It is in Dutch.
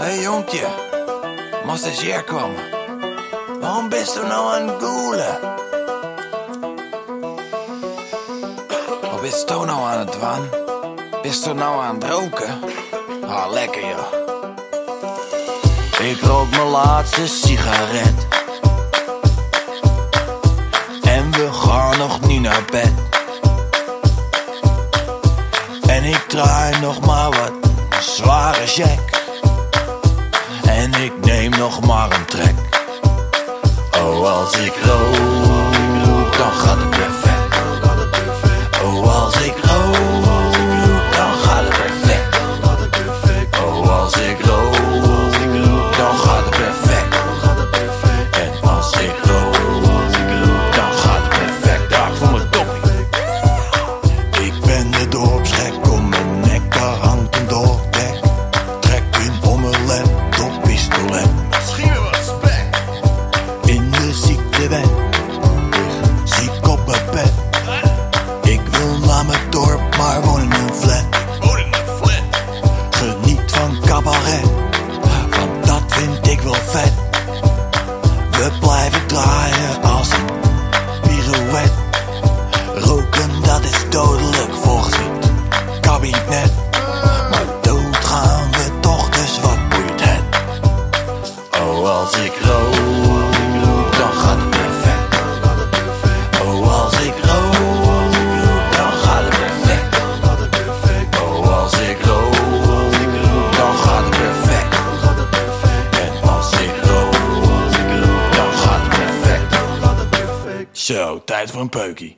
Hey, jonkje, hier komen. Waarom bist du nou aan het goelen? Wat bist du nou aan het doen? Bist du nou aan het roken? Ah, lekker joh. Ik rook mijn laatste sigaret. En we gaan nog niet naar bed. En ik draai nog maar wat zware jack. En ik neem nog maar een trek. Oh, als ik We blijven draaien als een pirouette. Roken, dat is dodelijk volgens het kabinet. Maar dood gaan we toch, dus wat boeit het? Oh, als ik rook, Zo, tijd voor een peukie.